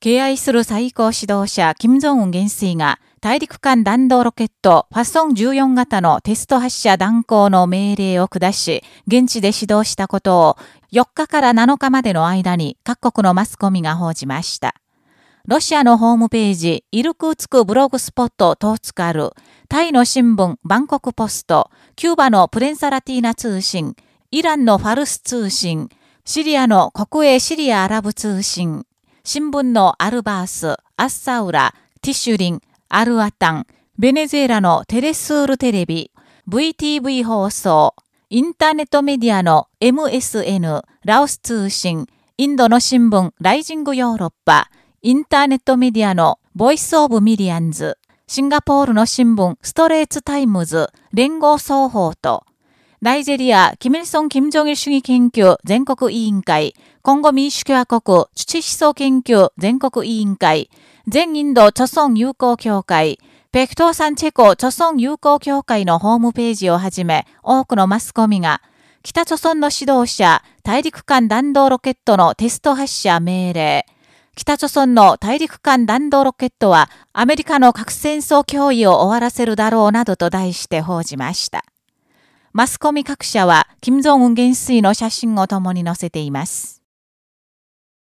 敬愛する最高指導者、金正恩元帥が、大陸間弾道ロケット、ファソン14型のテスト発射断行の命令を下し、現地で指導したことを、4日から7日までの間に各国のマスコミが報じました。ロシアのホームページ、イルクーツクブログスポットトーツカル、タイの新聞、バンコクポスト、キューバのプレンサラティーナ通信、イランのファルス通信、シリアの国営シリアアラブ通信、新聞のアルバース、アッサウラ、ティシュリン、アルアタン、ベネズエラのテレスールテレビ、VTV 放送、インターネットメディアの MSN、ラオス通信、インドの新聞ライジングヨーロッパ、インターネットメディアのボイスオブミリアンズ、シンガポールの新聞ストレーツタイムズ、聯合早報と、ナイジェリア、キム・イルソン・キム・ジョギル主義研究全国委員会、今後民主共和国土思想研究全国委員会、全インド著村友好協会、ペクトーサンチェコ著村友好協会のホームページをはじめ、多くのマスコミが、北朝村の指導者、大陸間弾道ロケットのテスト発射命令、北朝村の大陸間弾道ロケットはアメリカの核戦争脅威を終わらせるだろうなどと題して報じました。マスコミ各社は、金正恩元帥の写真を共に載せています。